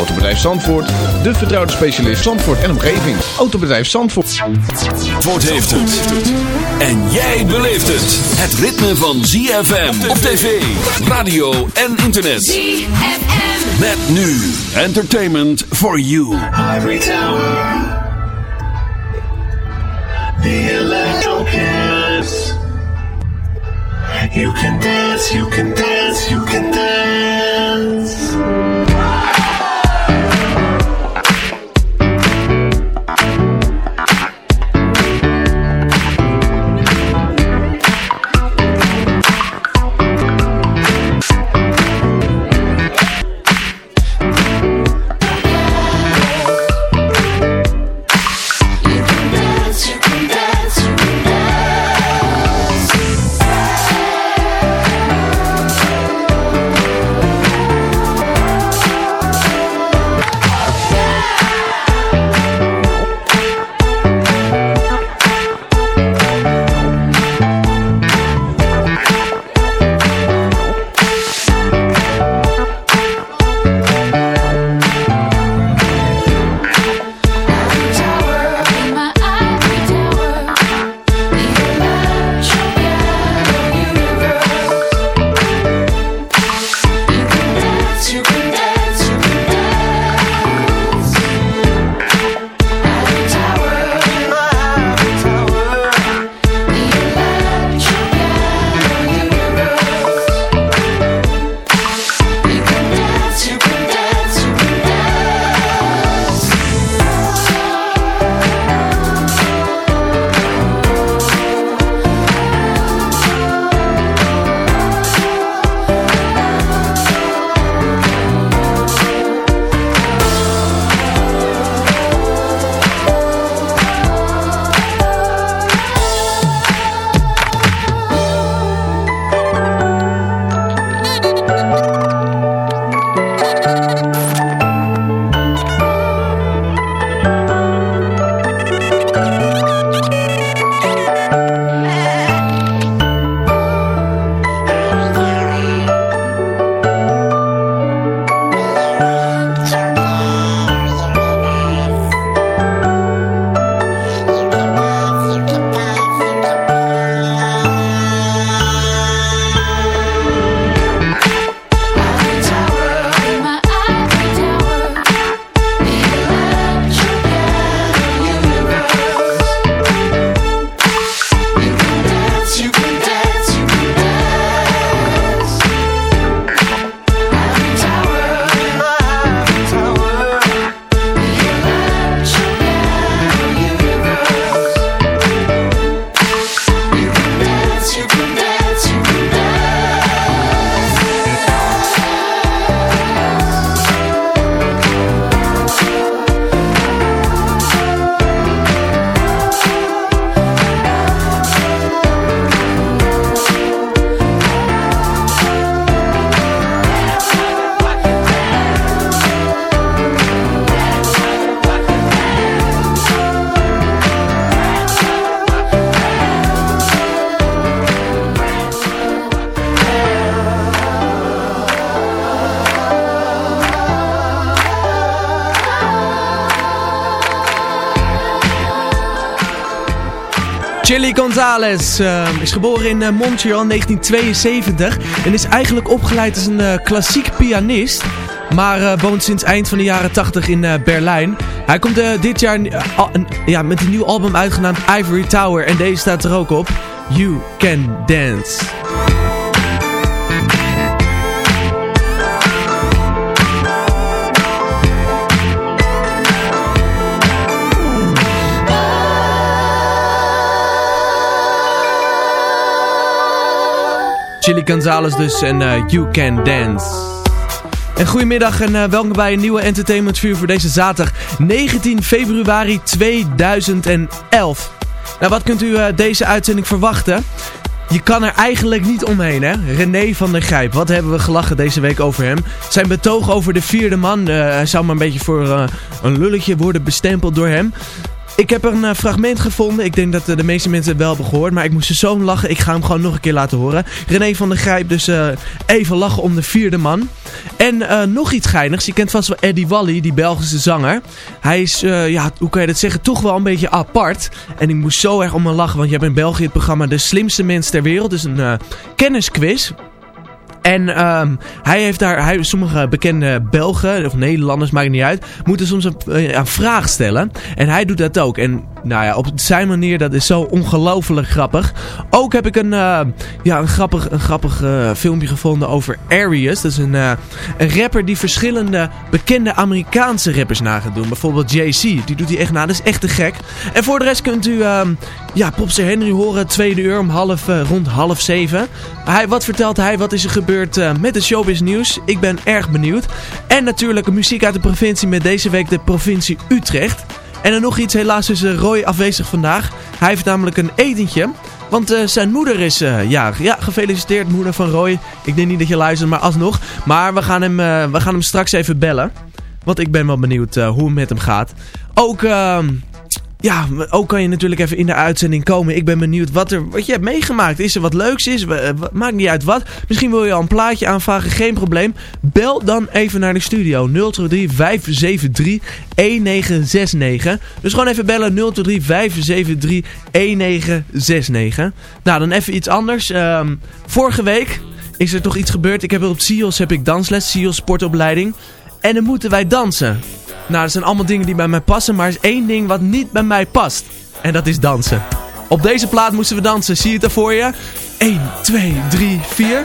Autobedrijf Zandvoort, de vertrouwde specialist Zandvoort en omgeving. Autobedrijf Zandvoort. Zandvoort heeft het. En jij beleeft het. Het ritme van ZFM op tv, radio en internet. ZFM. Met nu Entertainment for You. Ivory Tower. The electro kiss. You can dance, you can dance, you can dance. Gonzalez uh, is geboren in uh, Montreal in 1972 en is eigenlijk opgeleid als een uh, klassiek pianist. Maar woont sinds eind van de jaren 80 in Berlijn. Hij komt dit jaar ja, met een nieuw album uitgenaamd Ivory Tower en deze staat er ook op. You Can Dance. Chili Gonzalez dus en uh, You Can Dance. En goedemiddag en uh, welkom bij een nieuwe Entertainment View voor deze zaterdag 19 februari 2011. Nou, wat kunt u uh, deze uitzending verwachten? Je kan er eigenlijk niet omheen, hè? René van der Grijp. Wat hebben we gelachen deze week over hem. Zijn betoog over de vierde man. Zou maar een beetje voor een lulletje worden bestempeld door hem. Ik heb een uh, fragment gevonden. Ik denk dat uh, de meeste mensen het wel hebben gehoord. Maar ik moest er zo om lachen. Ik ga hem gewoon nog een keer laten horen. René van der Grijp dus uh, even lachen om de vierde man. En nog iets geinigs. Je kent vast wel Eddie Wally, die Belgische zanger. Hij is, ja, hoe kan je dat zeggen, toch wel een beetje apart. En ik moest zo erg om me lachen. Want je hebt in België het programma De Slimste Mens ter Wereld. Dus een kennisquiz. En um, hij heeft daar, hij, sommige bekende Belgen, of Nederlanders, maakt niet uit, moeten soms een, een, eh, vraag stellen. En hij doet dat ook. En nou ja, op zijn manier, dat is zo ongelooflijk grappig. Ook heb ik een, uh, ja, een grappig, een grappig uh, filmpje gevonden over Arius. Dat is een, een rapper die verschillende bekende Amerikaanse rappers na gaat doen. Bijvoorbeeld JC, die doet hij echt na. Dat is echt te gek. En voor de rest kunt u um, ja, Popster Henry horen, tweede uur om half, rond half zeven. Hij, wat vertelt hij? Wat is er gebeurd met het showbiz nieuws? Ik ben erg benieuwd. En natuurlijk muziek uit de provincie met deze week de provincie Utrecht. En dan nog iets, helaas is Roy afwezig vandaag. Hij heeft namelijk een etentje. Want zijn moeder is uh. Ja, gefeliciteerd moeder van Roy. Ik denk niet dat je luistert, maar alsnog. Maar we gaan hem, we gaan hem straks even bellen. Want ik ben wel benieuwd hoe het met hem gaat. Ook ehm, ja, ook kan je natuurlijk even in de uitzending komen. Ik ben benieuwd wat, er, wat je hebt meegemaakt. Is er wat leuks? Is, maakt niet uit wat. Misschien wil je al een plaatje aanvragen. Geen probleem. Bel dan even naar de studio. 023 573 1969. Dus gewoon even bellen. 023 573 1969. Nou, dan even iets anders. Um, vorige week is er toch iets gebeurd. Ik heb op SIOS heb ik dansles. SIOS sportopleiding. En dan moeten wij dansen. Nou, dat zijn allemaal dingen die bij mij passen, maar er is één ding wat niet bij mij past. En dat is dansen. Op deze plaat moesten we dansen. Zie je het er voor je? 1, 2, 3, 4.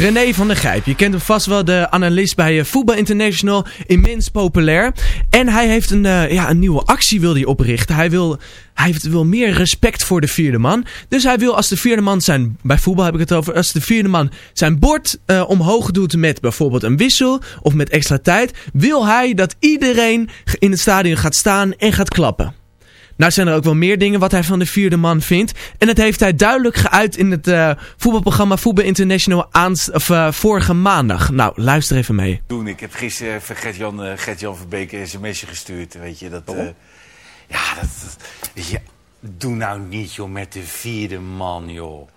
René van der Gijp, je kent hem vast wel, de analist bij eh, Voetbal International, immens populair. En hij heeft een, eh, ja, een nieuwe actie wil hij oprichten. Hij wil, hij wil meer respect voor de vierde man. Dus hij wil als de vierde man zijn, bij voetbal heb ik het over, als de vierde man zijn bord eh, omhoog doet met bijvoorbeeld een wissel of met extra tijd, wil hij dat iedereen in het stadion gaat staan en gaat klappen. Nou zijn er ook wel meer dingen wat hij van de vierde man vindt. En dat heeft hij duidelijk geuit in het eh, voetbalprogramma Voetbal International of, eh, vorige maandag. Nou, luister even mee. doen. Ik heb gisteren even Gert-Jan uh, Gert Verbeek een sms'je gestuurd. Weet je, dat... eh, ja, dat, dat- weet je, doe nou niet, joh, met de vierde man, joh.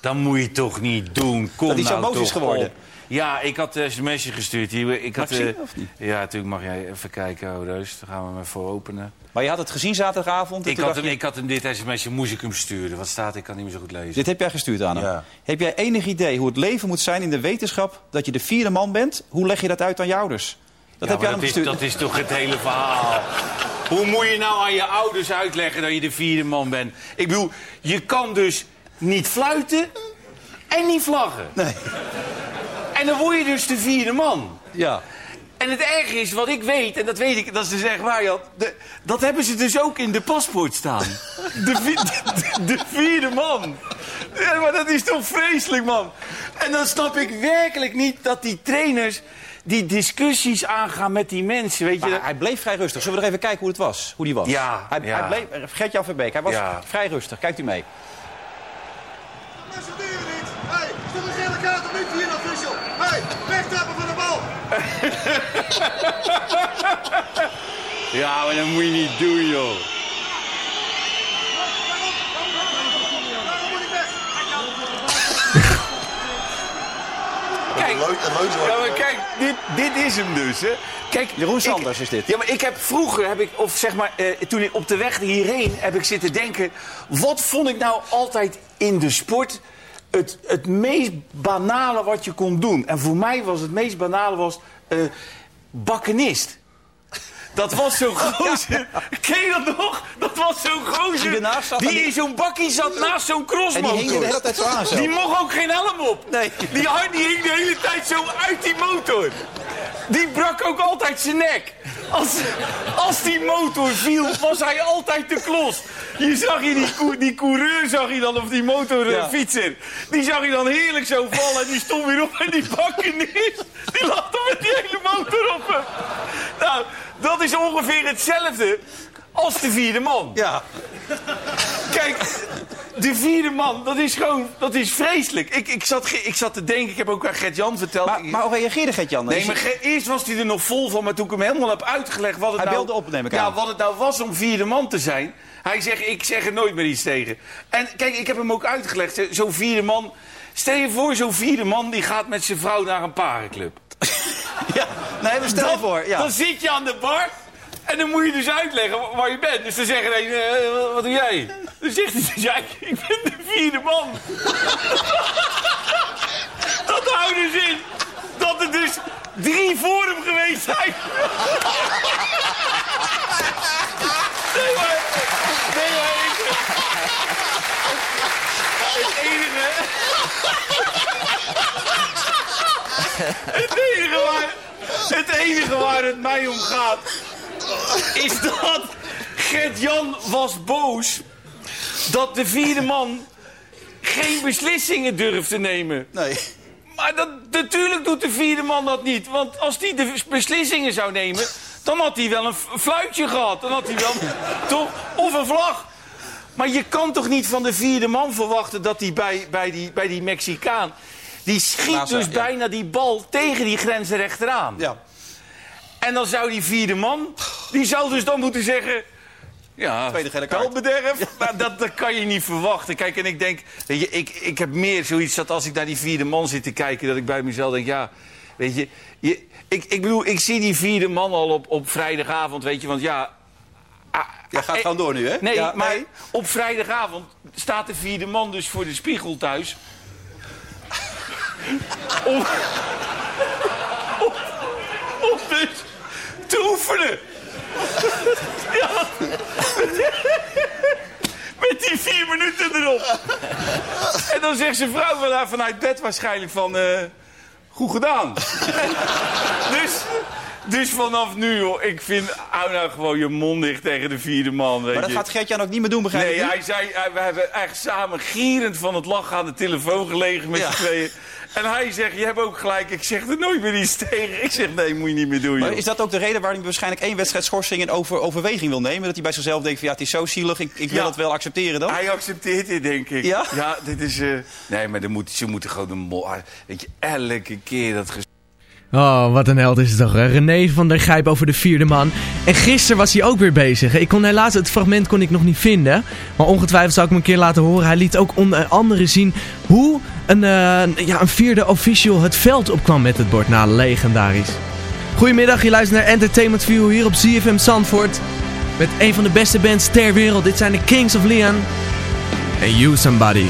Dat moet je toch niet doen. Kom Dat nou is geworden. op. Ja, ik had een sms'je gestuurd. Hier, ik had, ik zien, eh, of niet? Ja, natuurlijk mag jij even kijken, oh, Reus. Dan gaan we hem even openen. Maar je had het gezien zaterdagavond. Ik had, hem, je, ik had hem dit sms'je, moest ik hem sturen. Wat staat, ik kan niet meer zo goed lezen. Dit heb jij gestuurd. Ja. Heb jij enig idee hoe het leven moet zijn in de wetenschap dat je de vierde man bent? Hoe leg je dat uit aan je ouders? Dat Ja, heb hem dat, is, gestuurd. dat is toch het hele verhaal. Hoe moet je nou aan je ouders uitleggen dat je de vierde man bent? Ik bedoel, je kan dus niet fluiten en niet vlaggen. Nee. En dan word je dus de vierde man. Ja. En het erge is, wat ik weet, en dat weet ik, dat is dus echt waar, Jan. De, dat hebben ze dus ook in de paspoort staan. De, vi- de, de vierde man. Ja, maar dat is toch vreselijk, man. En dan snap ik werkelijk niet dat die trainers die discussies aangaan met die mensen, weet je. Maar hij bleef vrij rustig. Zullen we er even kijken hoe het was? Hoe die was? Ja, Hij, ja. hij bleef... Gert-Jan Verbeek, hij was Ja. vrij rustig. Kijkt u mee. Accepteren niet! Hé, hey, kaart of niet hier official? Hé, hey, wegtrappen van de bal! Ja, maar dat moet je niet doen, joh. Kijk, ja, maar kijk dit, dit is hem dus, hè. Kijk, Jeroen ik- Sanders is dit. Ja, maar ik heb vroeger, heb ik, of zeg maar, eh, toen ik op de weg hierheen heb ik zitten denken... wat vond ik nou altijd in de sport het, het meest banale wat je kon doen? En voor mij was het meest banale was eh bakkenist. Dat was zo'n gozer. Ken je dat nog? Dat was zo'n gozer. Die Die in zo'n bakkie zat naast zo'n crossmotor. En die hing de hele tijd zo aan zo. Die mocht ook geen helm op. Nee. Die, die hing de hele tijd zo uit die motor. Die brak ook altijd zijn nek. Als, als die motor viel, was hij altijd de klos. Je zag je die, die coureur, zag je dan, of die motorfietser. Die zag je dan heerlijk zo vallen. En die stond weer op en die bakken neer. Die lag dan met die hele motor op hem. Nou, dat is ongeveer hetzelfde als de vierde man. Ja. Kijk, de vierde man, dat is gewoon, dat is vreselijk. Ik, ik, zat, ik zat te denken, ik heb ook aan Gert-Jan verteld. Maar, maar hoe reageerde Gert-Jan? Nee, maar ge- eerst was hij er nog vol van, maar toen ik hem helemaal heb uitgelegd wat het, Hij nou, belde op, neem ik ja, aan. wat het nou was om vierde man te zijn. Hij zegt, ik zeg er nooit meer iets tegen. En kijk, ik heb hem ook uitgelegd, zo- zo'n vierde man... Stel je voor, zo'n vierde man die gaat met zijn vrouw naar een parenclub. Ja, nee, maar stel je voor. Ja. Dan zit je aan de bar en dan moet je dus uitleggen wa- waar je bent. Dus dan zeggen een, eh, wat- wat doe jij? Dan zegt hij, dus, ja, ik- ik ben de vierde man. dat houdt dus in dat er dus drie voor hem geweest zijn. nee, maar... Nee, maar ik... Het enige... Het enige waar, het enige waar het mij om gaat, is dat Gert-Jan was boos dat de vierde man geen beslissingen durft te nemen. Nee. Maar dat, natuurlijk doet de vierde man dat niet. Want als hij de beslissingen zou nemen, dan had hij wel een fluitje gehad. Dan had hij wel, toch? Of een vlag. Maar je kan toch niet van de vierde man verwachten dat hij bij, bij, die, bij die Mexicaan... Die schiet dus ja. bijna die bal tegen die grenzen rechteraan. Ja. En dan zou die vierde man, die zou dus dan moeten zeggen... Ja, Tweede gele kaart. spelbederf. Maar dat, dat kan je niet verwachten. Kijk, en ik denk, weet je, ik, ik heb meer zoiets dat als ik naar die vierde man zit te kijken... dat ik bij mezelf denk, ja, weet je... je ik, ik bedoel, ik zie die vierde man al op, op vrijdagavond, weet je, want ja... ah, Ja, gaat eh, gewoon door nu, hè? Nee, Ja, maar nee. op vrijdagavond staat de vierde man dus voor de spiegel thuis... om, om, om dus te oefenen. Ja. Met die vier minuten erop. En dan zegt zijn vrouw van haar vanuit bed waarschijnlijk van... eh, goed gedaan. dus, dus vanaf nu, hoor, ik vind... hou nou gewoon je mond dicht tegen de vierde man, weet Maar dat je. gaat Gert-Jan ook niet meer doen, begrijp Nee, ik nu? hij zei, hij- we hebben echt samen gierend van het lachen aan de telefoon gelegen met Ja. z'n tweeën. En hij zegt, je hebt ook gelijk, ik zeg er nooit meer iets tegen. Ik zeg, nee, moet je niet meer doen, Maar joh. is dat ook de reden waarom hij waarschijnlijk één wedstrijd schorsing in over, overweging wil nemen? Dat hij bij zichzelf denkt van ja, het is zo zielig, ik, ik wil Ja. het wel accepteren dan? Hij accepteert dit, denk ik. Ja? Ja, dit is... eh, Nee, maar dan moet, ze moeten gewoon mol... ah, Weet je, elke keer dat... Oh, wat een held is het toch. René van der Gijp over de vierde man. En gisteren was hij ook weer bezig. Ik kon helaas het fragment kon ik nog niet vinden. Maar ongetwijfeld zou ik hem een keer laten horen. Hij liet ook onder andere zien hoe een, eh, ja, een vierde official het veld opkwam met het bord. Nou, legendarisch. Goedemiddag, je luistert naar Entertainment View hier op ZFM Zandvoort. Met een van de beste bands ter wereld. Dit zijn de Kings of Leon. En You Somebody.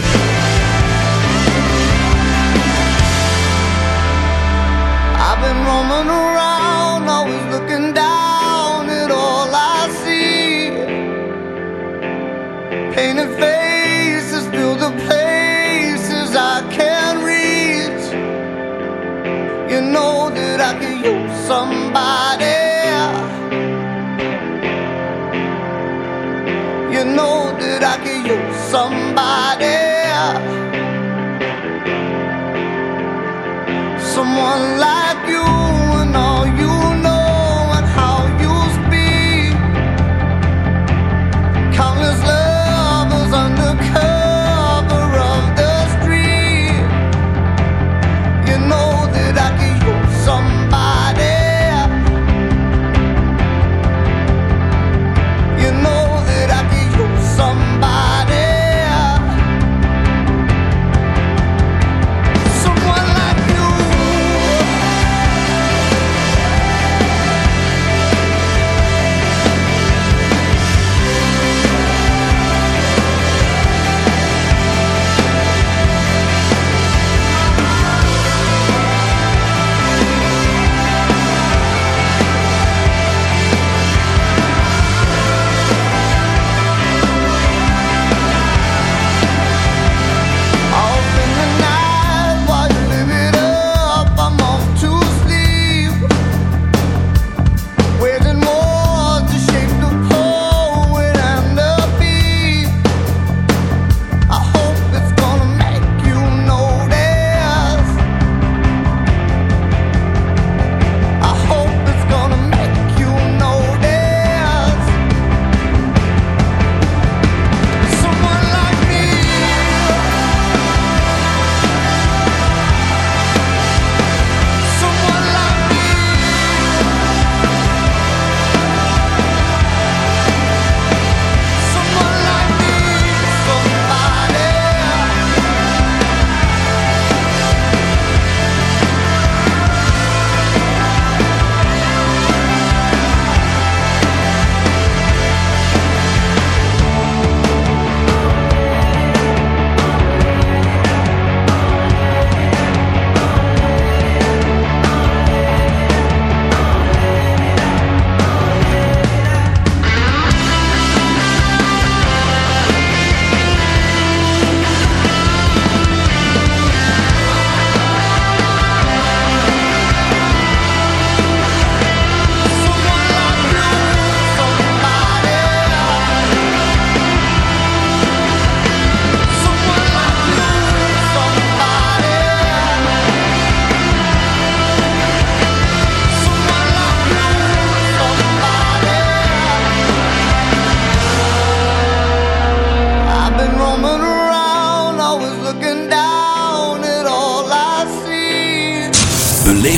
The places I can't reach. You know that I could use somebody. You know that I could use somebody. someone like you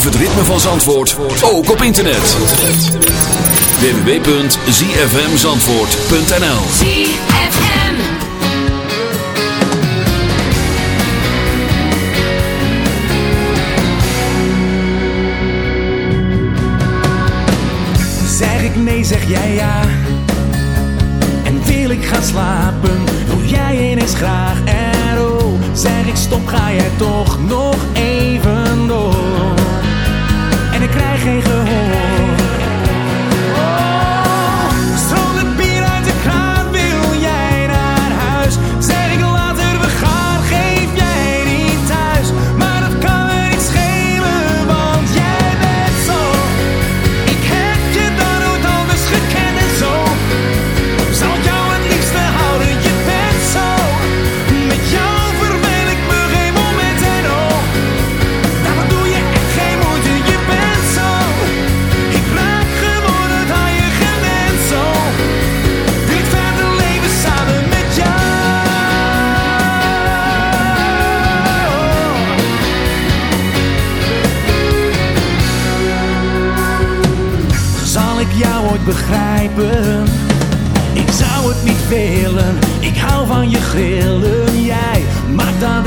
Beleef het ritme van Zandvoort, ook op internet. www.zfmzandvoort.nl ZFM. Zeg ik nee, zeg jij ja. En wil ik gaan slapen, doe jij ineens graag. En oh, zeg ik stop, ga jij toch nog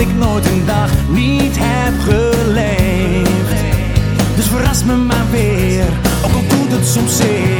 ik nooit een dag niet heb geleefd. Dus verras me maar weer, ook al doet het soms zeer.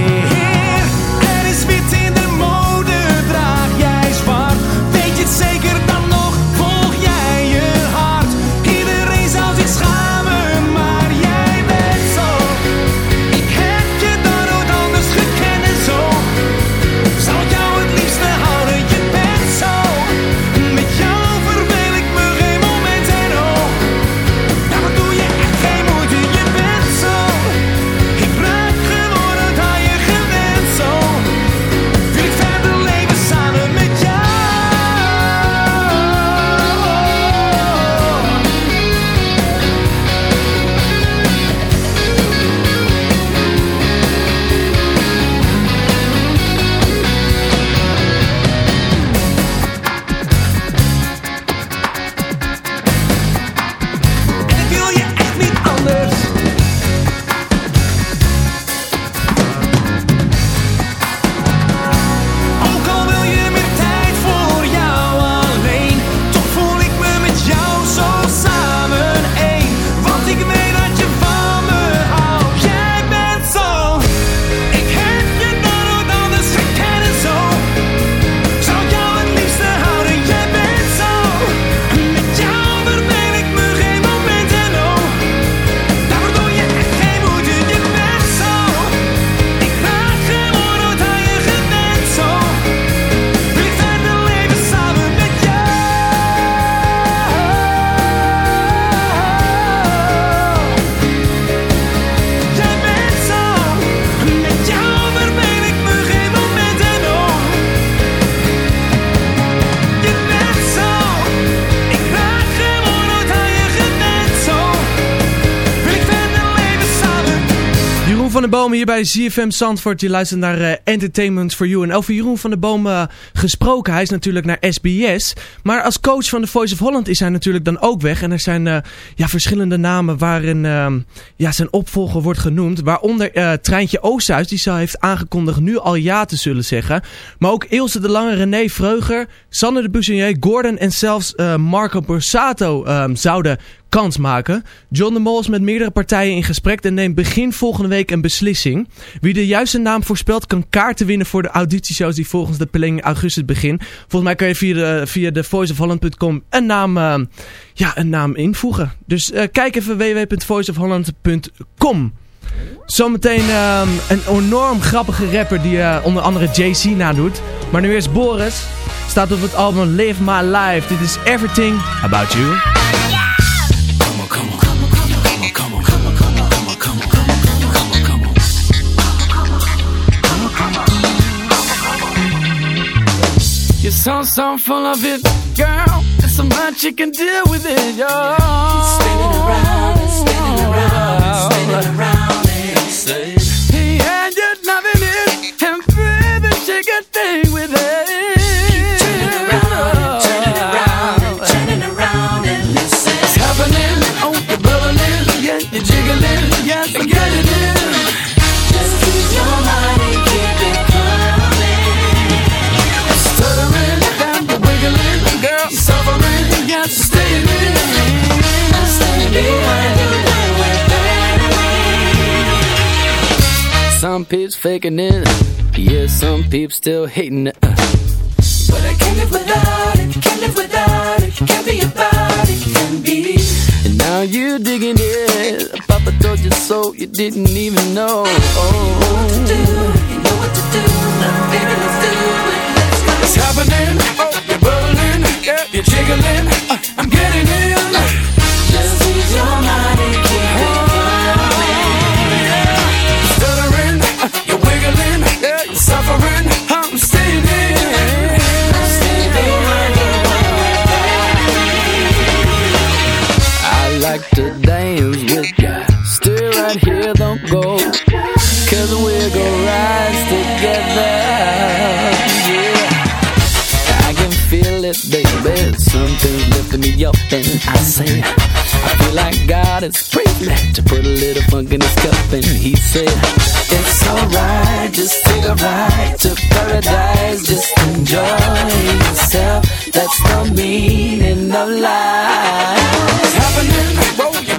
Van der Boom hier bij ZFM Zandvoort. Je luistert naar eh, Entertainment for You. En over Jeroen van der Boom eh, gesproken. Hij is natuurlijk naar SBS. Maar als coach van de Voice of Holland is hij natuurlijk dan ook weg. En er zijn eh, ja, verschillende namen waarin eh, ja, zijn opvolger wordt genoemd. Waaronder Treintje Oosthuis. Die zo heeft aangekondigd nu al ja te zullen zeggen. Maar ook Ilse de Lange, René Vreuger, Sander de Bussinier, Gordon en zelfs Marco Borsato eh, zouden kans maken. John de Mol is met meerdere partijen in gesprek en neemt begin volgende week een beslissing. Wie de juiste naam voorspelt kan kaarten winnen voor de auditieshows die volgens de planning in augustus begin. Volgens mij kan je via de, via de voiceofholland.com een naam, eh, ja, een naam invoegen. Dus eh, kijk even www.voiceofholland.com. Zometeen ehm, een enorm grappige rapper die eh, onder andere JC nadoet. Maar nu eerst Boris. Staat op het album Live My Life. Dit is Everything About You. You're so, so full of it, girl. There's so much you can do with it, yo. Spinning around and spinning around and spinning around and say, Hey, and you're loving it, and baby, shake a thing with it. Some peeps faking it. Yeah, some peeps still hating it. But I can't live without it, can't live without it, can't be about it, can't be. And now you digging it. Papa told you so, you didn't even know. Oh. It's happening, oh, you're bubbling, yeah, you're jiggling, uh, I'm getting in. And I say, I feel like God is free to put a little funk in his cup. And he said, It's alright, just take a ride to paradise. Just enjoy yourself. That's the meaning of life. It's happening,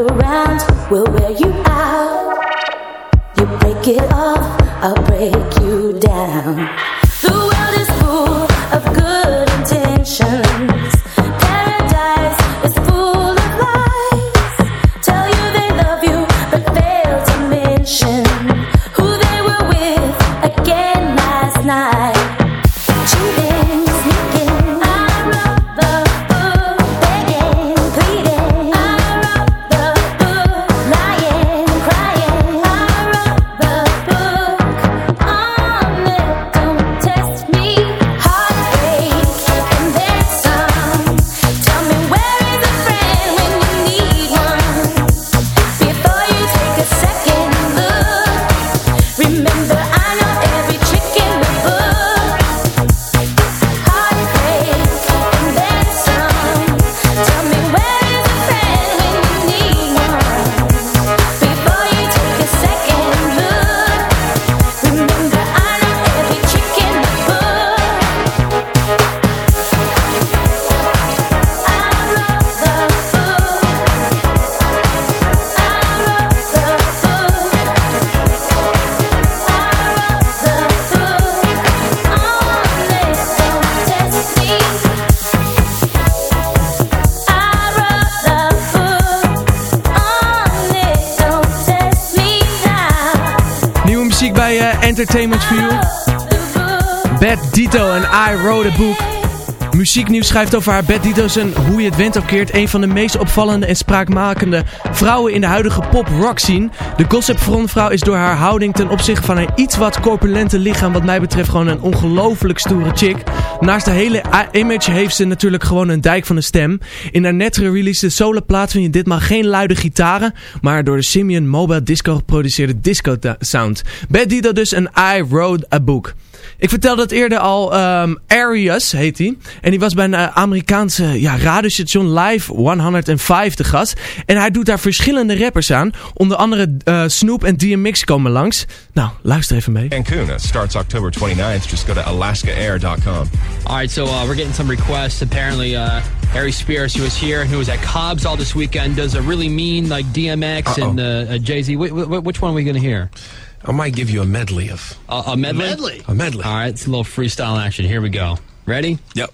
The runaround will wear you out. You break it off, I'll break you down. The world is full of good intentions. Muzieknieuws schrijft over haar Bad Dito's en hoe je het went ook keert. Een van de meest opvallende en spraakmakende vrouwen in de huidige pop-rock scene. De gossip frontvrouw is door haar houding ten opzichte van haar iets wat corpulente lichaam wat mij betreft gewoon een ongelooflijk stoere chick. Naast de hele image heeft ze natuurlijk gewoon een dijk van een stem. In haar net gereleasede soloplaat vind je ditmaal geen luide gitaren, maar door de Simeon Mobile Disco geproduceerde disco ta- sound. Bad Dito dus en I Wrote a Book. Ik vertelde het eerder al, ehm, Arias heet hij. En die was bij een eh, Amerikaanse ja, radiostation Live 105 te gast. En hij doet daar verschillende rappers aan. Onder andere eh, Snoop en DMX komen langs. Nou, luister even mee. Cancun uh, starts October 29th. Just go to alaskaair.com. All right, so uh, we're getting some requests. Apparently, uh, Harry Spears, who was here and who was at Cobb's all this weekend, does a really mean like DMX and uh, uh, Jay Z. Wh- wh- which one are we going to hear? I might give you a medley of. Uh, a medley. medley? A medley. All right, it's a little freestyle action. Here we go. Ready? Yep.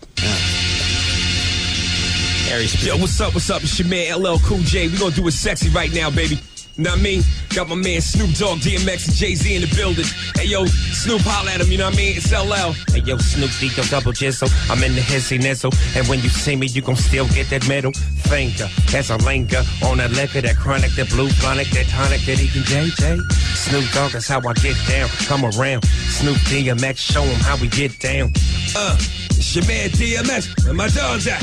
Harry Yo, what's up, what's up? It's your man LL Cool J. We gonna do it sexy right now, baby. Know what I mean? Got my man Snoop Dogg, DMX, and Jay-Z in the building. Hey, yo, Snoop, holla at him, you know what I mean? It's LL. Hey yo, Snoop Dico double jizzle. I'm in the hissy nizzle. And when you see me, you gon' still get that middle finger. As I linger on that liquor, that chronic, that blue chronic, that tonic, that eating JJ. Snoop Dogg, that's how I get down. Come around. Snoop DMX, show 'em how we get down. Uh, it's your man DMX. Where my dogs at?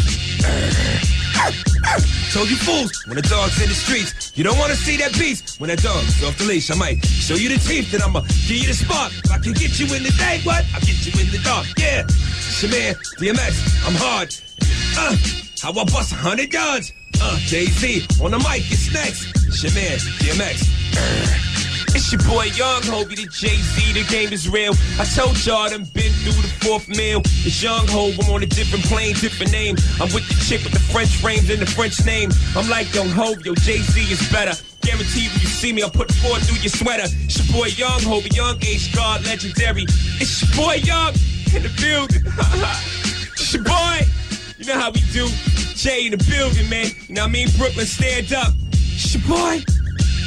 Told you fools, when the dog's in the streets, you don't wanna see that beast. When that dog's off the leash, I might show you the teeth, then I'ma give you the spark. If I can get you in the day, what? I'll get you in the dark, yeah. It's your man, DMX, I'm hard. Uh, how I bust a hundred yards? Uh, Jay-Z on the mic, it's next. It's your man, DMX. It's your boy Young Hobie, the Jay-Z, the game is real. I told y'all done been through the fourth meal. It's Young Hope, I'm on a different plane, different name. I'm with the chick with the French frames and the French name. I'm like Young Hope, yo, Jay-Z is better. Guaranteed when you see me, I'll put four through your sweater. It's your boy Young Hobie, Young Age God, legendary. It's your boy Young in the building. it's your boy. You know how we do. Jay in the building, man. You know what I mean? Brooklyn, stand up. It's your boy.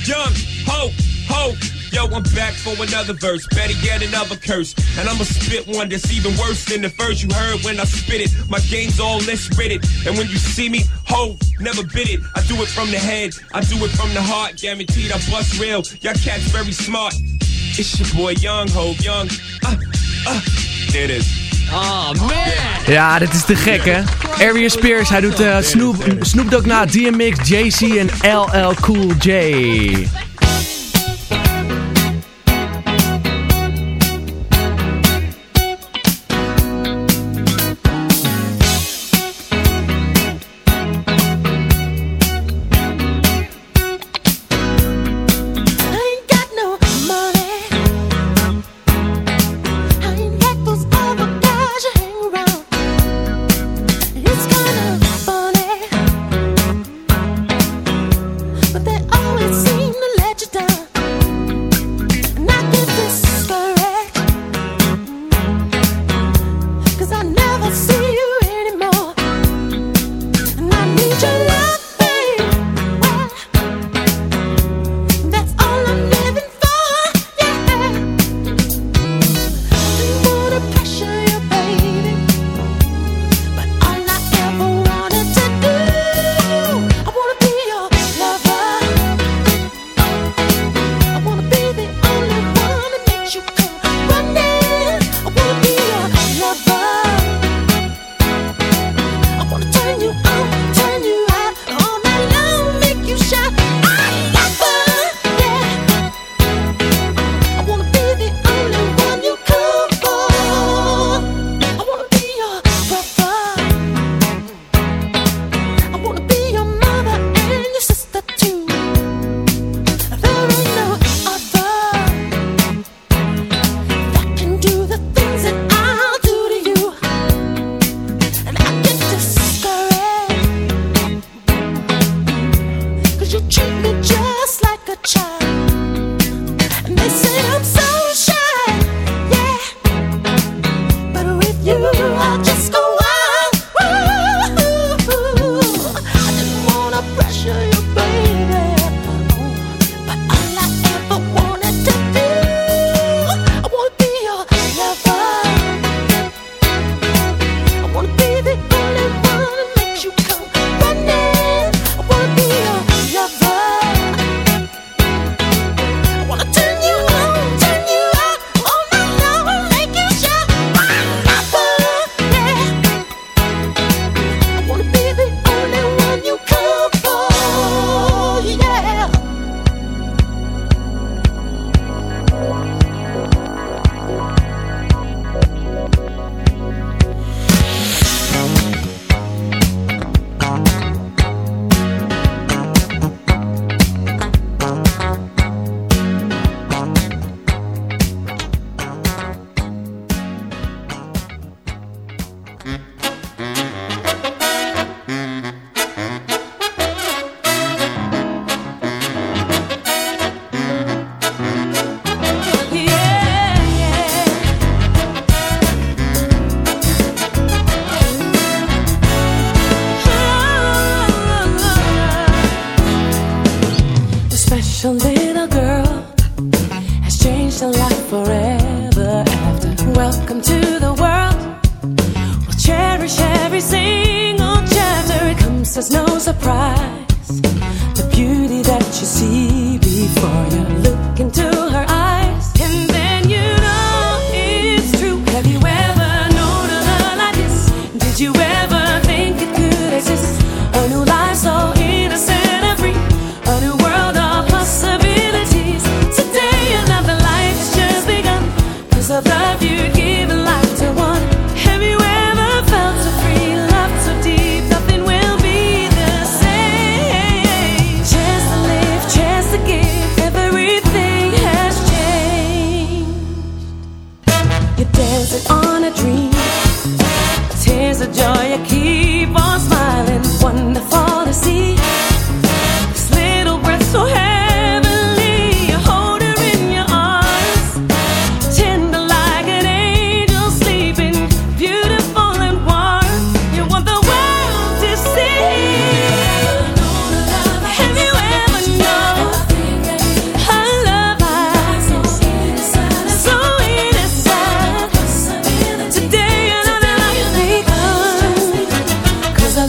Young, ho, ho. Yo, I'm back for another verse. Better yet, another curse. And I'ma spit one that's even worse than the first you heard when I spit it. My game's all less written. And when you see me, ho, never bit it. I do it from the head, I do it from the heart. Guaranteed I bust real. Y'all cats very smart. It's your boy Young Ho, Young. Uh, uh, there it is. Oh man! Ja, dit is te gek hè. Arias Spears, hij doet eh, Snoop, Snoop Dogg na, DMX, JC en LL Cool J.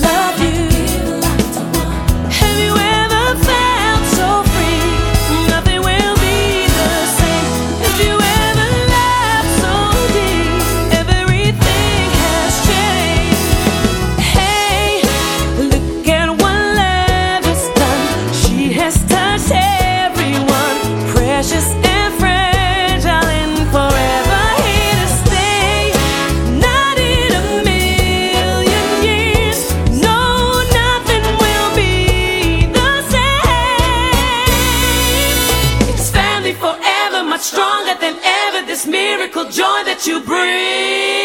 love that you bring.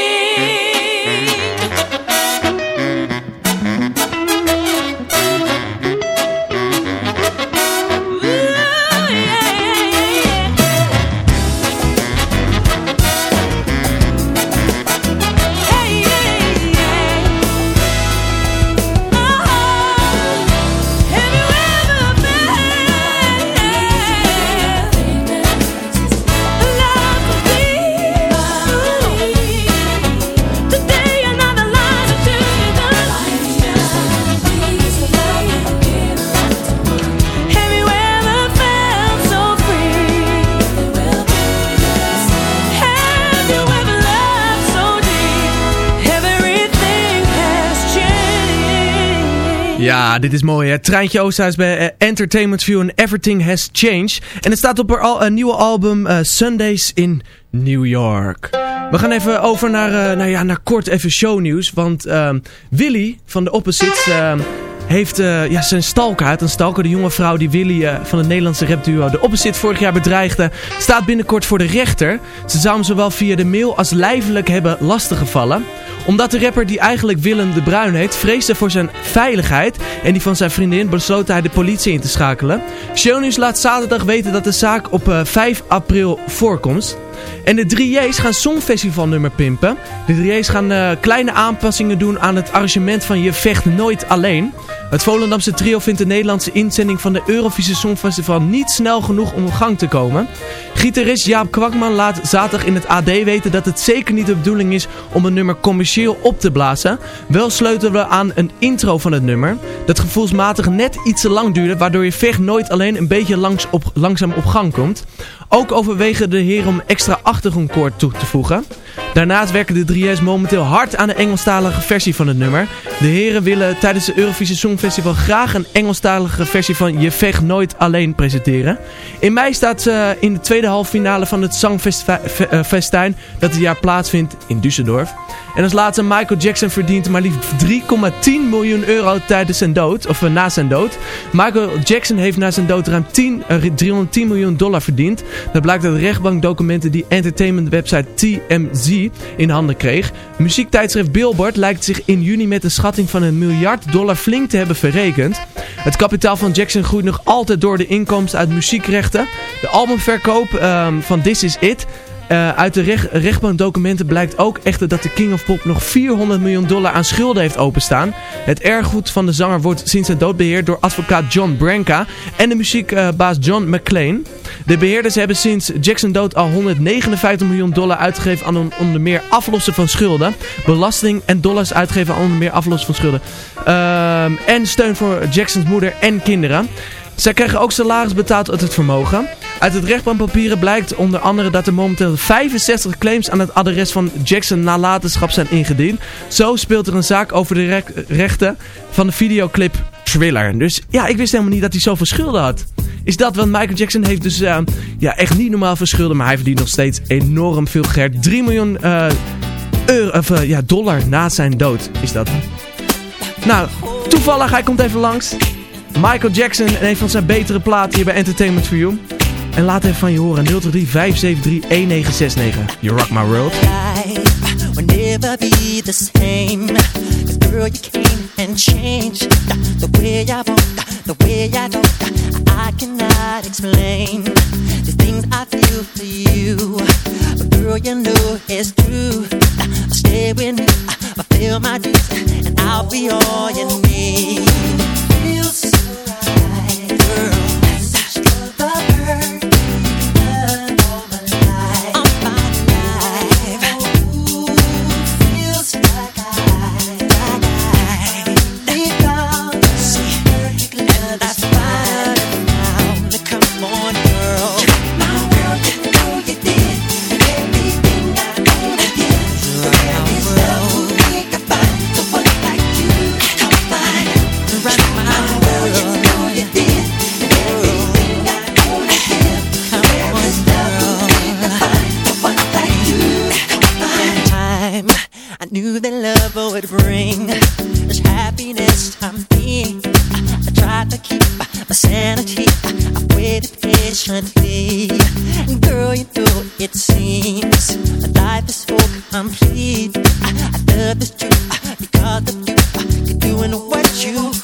Ja, dit is mooi hè. Treintje Oosthuis bij eh, Entertainment View en Everything Has Changed. En het staat op al, een nieuwe album eh, Sundays in New York. We gaan even over naar, eh, nou ja, naar kort even shownieuws. Want ehm, Willy van de Opposites ehm, heeft eh, ja, zijn stalker uit. Een stalker, de jonge vrouw die Willy eh, van het Nederlandse rapduo de Opposite vorig jaar bedreigde, staat binnenkort voor de rechter. Ze zou hem zowel via de mail als lijfelijk hebben lastiggevallen omdat de rapper die eigenlijk Willem de Bruin heet, vreesde voor zijn veiligheid en die van zijn vriendin, besloot hij de politie in te schakelen. Shownews laat zaterdag weten dat de zaak op eh, 5 april voorkomt. En de 3J's gaan Songfestivalnummer pimpen. De 3J's gaan eh, kleine aanpassingen doen aan het arrangement van Je Vecht Nooit Alleen. Het Volendamse trio vindt de Nederlandse inzending van de Eurovisie Songfestival niet snel genoeg om op gang te komen. Gitarist Jaap Kwakman laat zaterdag in het AD weten dat het zeker niet de bedoeling is om een nummer commercieel op te blazen. Wel sleutelen we aan een intro van het nummer, dat gevoelsmatig net iets te lang duurde, waardoor je vecht nooit alleen een beetje langs op, langzaam op gang komt. Ook overwegen de heren om extra achtergrondkoord toe te voegen. Daarnaast werken de 3J's momenteel hard aan de Engelstalige versie van het nummer. De heren willen tijdens de Eurovisie Songfestival graag een Engelstalige versie van Je Vecht Nooit Alleen presenteren. In mei staat ze in de tweede halffinale van het Zangfestijn dat dit jaar plaatsvindt in Düsseldorf. En als laatste Michael Jackson verdient maar liefst 3,10 miljoen euro tijdens zijn dood, of eh, na zijn dood. Michael Jackson heeft na zijn dood ruim 10, eh, 310 miljoen dollar verdiend. Dat blijkt uit rechtbankdocumenten die entertainment website TMZ in handen kreeg. Muziektijdschrift Billboard lijkt zich in juni met een schatting van een miljard dollar flink te hebben verrekend. Het kapitaal van Jackson groeit nog altijd door de inkomsten uit muziekrechten. De albumverkoop ehm, van This Is It Eh, uit de rech rechtbankdocumenten blijkt ook echter dat de King of Pop nog 400 miljoen dollar aan schulden heeft openstaan. Het erfgoed van de zanger wordt sinds zijn dood beheerd door advocaat John Branca en de muziekbaas John McClane. De beheerders hebben sinds Jackson dood al 159 miljoen dollar uitgegeven aan onder meer aflossen van schulden, belasting en dollars uitgegeven aan onder meer aflossen van schulden. Ehm, en steun voor Jacksons moeder en kinderen. Zij krijgen ook salaris betaald uit het vermogen. Uit het rechtbankpapieren blijkt onder andere dat er momenteel 65 claims aan het adres van Jackson nalatenschap zijn ingediend. Zo speelt er een zaak over de rechten van de videoclip Thriller. Dus ja, ik wist helemaal niet dat hij zoveel schulden had. Is dat, want Michael Jackson heeft dus eh, ja, echt niet normaal veel schulden, maar hij verdient nog steeds enorm veel geld. 3 miljoen eh, euro, of, eh, ja, dollar na zijn dood is dat. Nou, toevallig, hij komt even langs. Michael Jackson en een van zijn betere platen hier bij Entertainment for You. En laat even van je horen. 023 573 1969. You rock my world. life will never be the same. 'Cause girl, you came and changed the way I walk, the way I talk. I cannot explain the things I feel for you. But girl, you know it's true. Stay with me, fulfill my dreams, and I'll be all you need. Feels so right, girl. Such the bird. I tried to keep my sanity. I waited patiently. Girl, you know it seems life is so complete. I, love this truth because of you. You're doing what you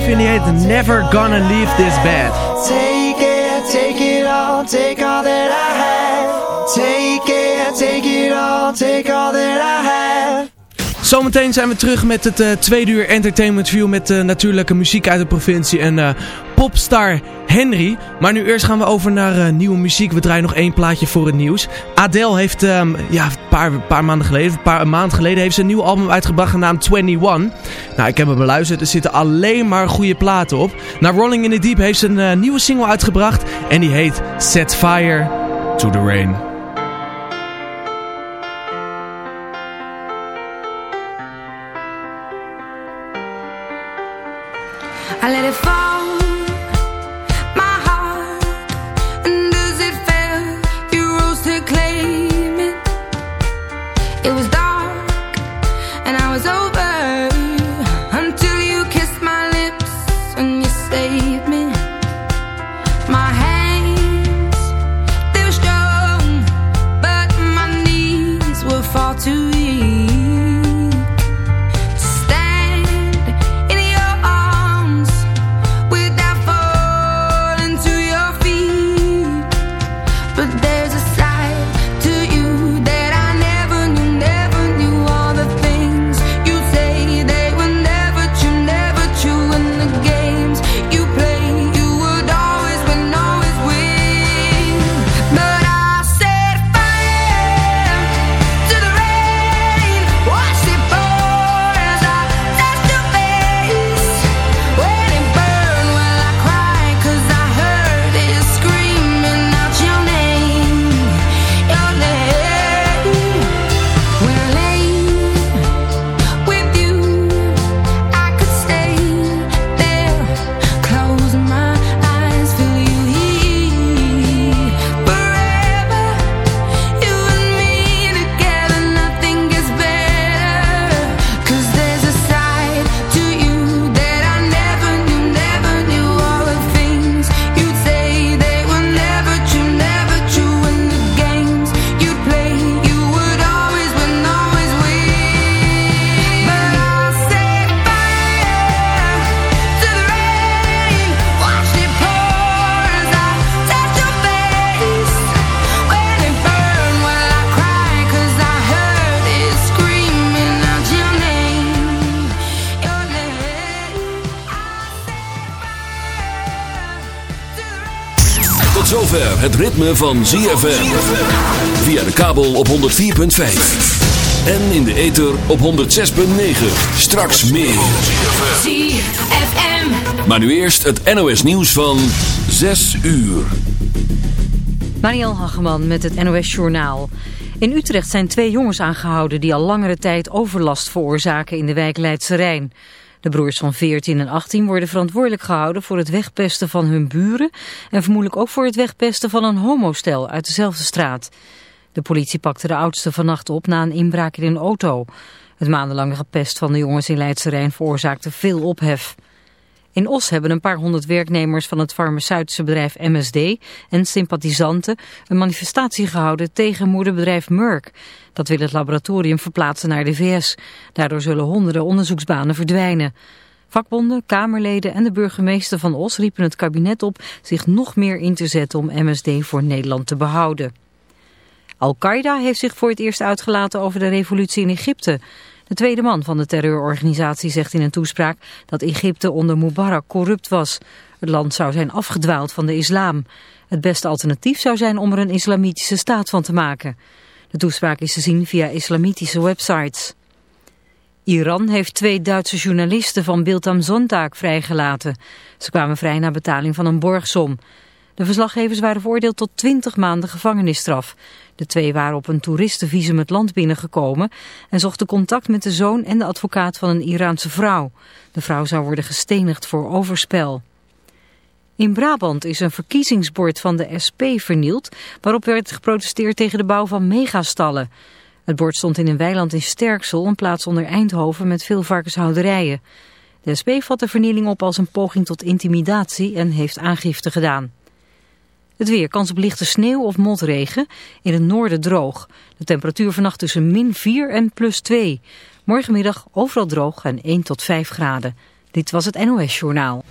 558, Never Gonna Leave This Bed. Take it, take it all, take all that I have. Take it, take it all, take all that I have. Zometeen zijn we terug met het eh, tweede uur Entertainment View met uh, natuurlijke muziek uit de provincie en uh, popstar Henry. Maar nu eerst gaan we over naar uh, nieuwe muziek. We draaien nog één plaatje voor het nieuws. Adele heeft um, ja, een paar, paar maanden geleden, een paar maand geleden heeft ze een nieuw album uitgebracht genaamd 21. Nou, ik heb hem beluisterd. Er zitten alleen maar goede platen op. Na Rolling in the Deep heeft ze een nieuwe single uitgebracht en die heet Set Fire to the Rain. I let it fall, ritme van ZFM. Via de kabel op 104.5. En in de ether op 106.9. Straks meer. ZFM. Maar nu eerst het NOS nieuws van 6 uur. Mariel Hageman met het NOS Journaal. In Utrecht zijn twee jongens aangehouden die al langere tijd overlast veroorzaken in de wijk Leidse Rijn. De broers van 14 en 18 worden verantwoordelijk gehouden voor het wegpesten van hun buren en vermoedelijk ook voor het wegpesten van een homostel uit dezelfde straat. De politie pakte de oudste vannacht op na een inbraak in een auto. Het maandenlange gepest van de jongens in Leidse Rijn veroorzaakte veel ophef. In Os hebben een paar honderd werknemers van het farmaceutische bedrijf MSD en sympathisanten een manifestatie gehouden tegen moederbedrijf Merck. Dat wil het laboratorium verplaatsen naar de VS. Daardoor zullen honderden onderzoeksbanen verdwijnen. Vakbonden, Kamerleden en de burgemeester van Os riepen het kabinet op zich nog meer in te zetten om MSD voor Nederland te behouden. Al-Qaeda heeft zich voor het eerst uitgelaten over de revolutie in Egypte. De tweede man van de terreurorganisatie zegt in een toespraak dat Egypte onder Mubarak corrupt was. Het land zou zijn afgedwaald van de islam. Het beste alternatief zou zijn om er een islamitische staat van te maken. De toespraak is te zien via islamitische websites. Iran heeft twee Duitse journalisten van Bild am Sonntag vrijgelaten. Ze kwamen vrij na betaling van een borgsom. De verslaggevers waren veroordeeld tot 20 maanden gevangenisstraf. De twee waren op een toeristenvisum het land binnengekomen en zochten contact met de zoon en de advocaat van een Iraanse vrouw. De vrouw zou worden gestenigd voor overspel. In Brabant is een verkiezingsbord van de SP vernield waarop werd geprotesteerd tegen de bouw van megastallen. Het bord stond in een weiland in Sterksel, een plaats onder Eindhoven met veel varkenshouderijen. De SP vat de vernieling op als een poging tot intimidatie en heeft aangifte gedaan. Het weer, kans op lichte sneeuw of motregen. In het noorden droog. De temperatuur vannacht tussen min 4 en plus 2. Morgenmiddag overal droog en 1 tot 5 graden. Dit was het NOS Journaal.